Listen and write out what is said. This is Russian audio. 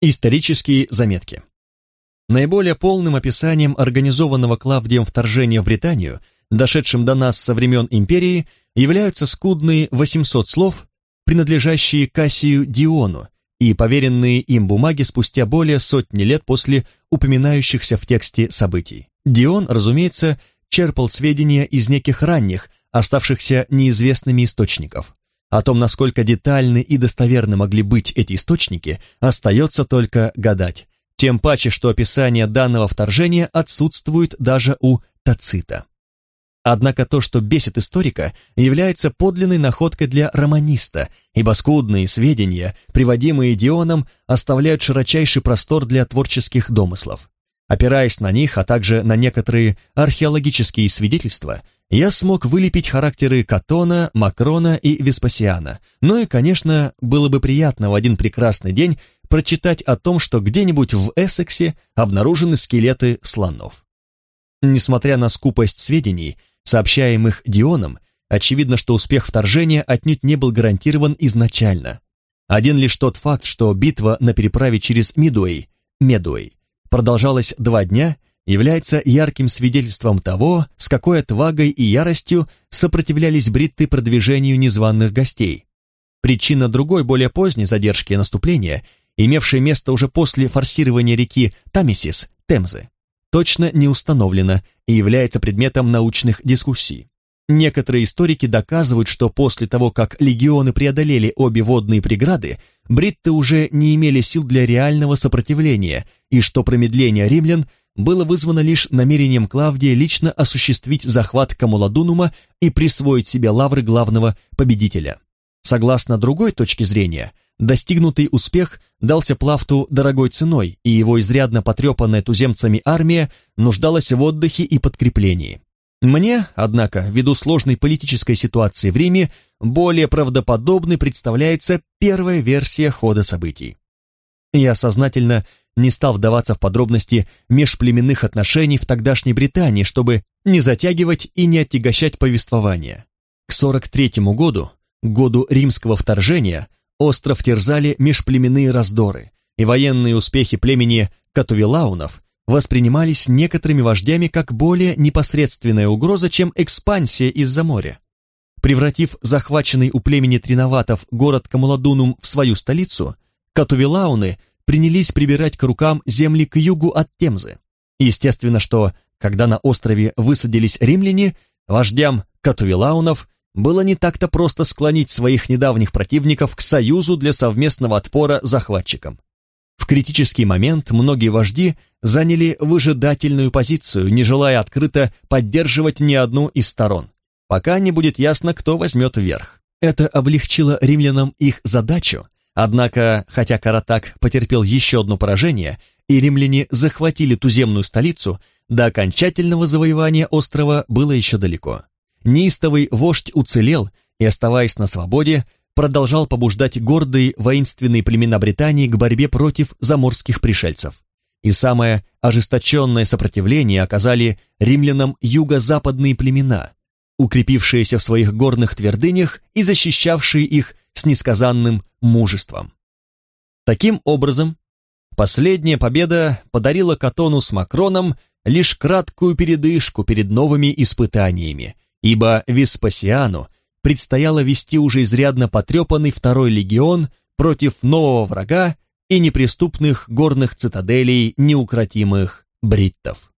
Исторические заметки. Наиболее полным описанием организованного Клавдием вторжения в Британию, дошедшим до нас со времен империи, являются скудные 800 слов, принадлежащие Кассию Диону и поверенные им бумаги спустя более сотни лет после упоминающихся в тексте событий. Дион, разумеется, черпал сведения из неких ранних, оставшихся неизвестными источников. О том, насколько детальны и достоверны могли быть эти источники, остается только гадать. Тем паче, что описание данного вторжения отсутствует даже у Тацита. Однако то, что бесит историка, является подлинной находкой для романиста, ибо скудные сведения, приводимые Дионом, оставляют широчайший простор для творческих домыслов. Опираясь на них, а также на некоторые археологические свидетельства, я смог вылепить характеры Катона, Макрона и Веспасиана. Ну и, конечно, было бы приятно в один прекрасный день прочитать о том, что где-нибудь в Эссексе обнаружены скелеты слонов. Несмотря на скупость сведений, сообщаемых Дионом, очевидно, что успех вторжения отнюдь не был гарантирован изначально. Один лишь тот факт, что битва на переправе через Мидуэй, Медуэй, продолжалась два дня – является ярким свидетельством того, с какой отвагой и яростью сопротивлялись бритты продвижению незваных гостей. Причина другой, более поздней задержки наступления, имевшей место уже после форсирования реки Тамисис, Темзы, точно не установлена и является предметом научных дискуссий. Некоторые историки доказывают, что после того, как легионы преодолели обе водные преграды, бритты уже не имели сил для реального сопротивления, и что промедление римлян было вызвано лишь намерением Клавдия лично осуществить захват Камуладунума и присвоить себе лавры главного победителя. Согласно другой точке зрения, достигнутый успех дался Плавту дорогой ценой, и его изрядно потрепанная туземцами армия нуждалась в отдыхе и подкреплении. Мне, однако, ввиду сложной политической ситуации в Риме, более правдоподобной представляется первая версия хода событий. Я сознательно не стал вдаваться в подробности межплеменных отношений в тогдашней Британии, чтобы не затягивать и не отягощать повествование. К 43 году, году римского вторжения, остров терзали межплеменные раздоры, и военные успехи племени Катувилаунов воспринимались некоторыми вождями как более непосредственная угроза, чем экспансия из-за моря. Превратив захваченный у племени Триноватов город Камуладунум в свою столицу, Катувилауны принялись прибирать к рукам земли к югу от Темзы. Естественно, что, когда на острове высадились римляне, вождям Катувилаунов было не так-то просто склонить своих недавних противников к союзу для совместного отпора захватчикам. В критический момент многие вожди заняли выжидательную позицию, не желая открыто поддерживать ни одну из сторон, пока не будет ясно, кто возьмет верх. Это облегчило римлянам их задачу, Однако, хотя Каратак потерпел еще одно поражение, и римляне захватили туземную столицу, до окончательного завоевания острова было еще далеко. Неистовый вождь уцелел и, оставаясь на свободе, продолжал побуждать гордые воинственные племена Британии к борьбе против заморских пришельцев. И самое ожесточенное сопротивление оказали римлянам юго-западные племена, укрепившиеся в своих горных твердынях и защищавшие их с несказанным мужеством. Таким образом, последняя победа подарила Катону с Макроном лишь краткую передышку перед новыми испытаниями, ибо Веспасиану предстояло вести уже изрядно потрепанный второй легион против нового врага и неприступных горных цитаделей неукротимых бриттов.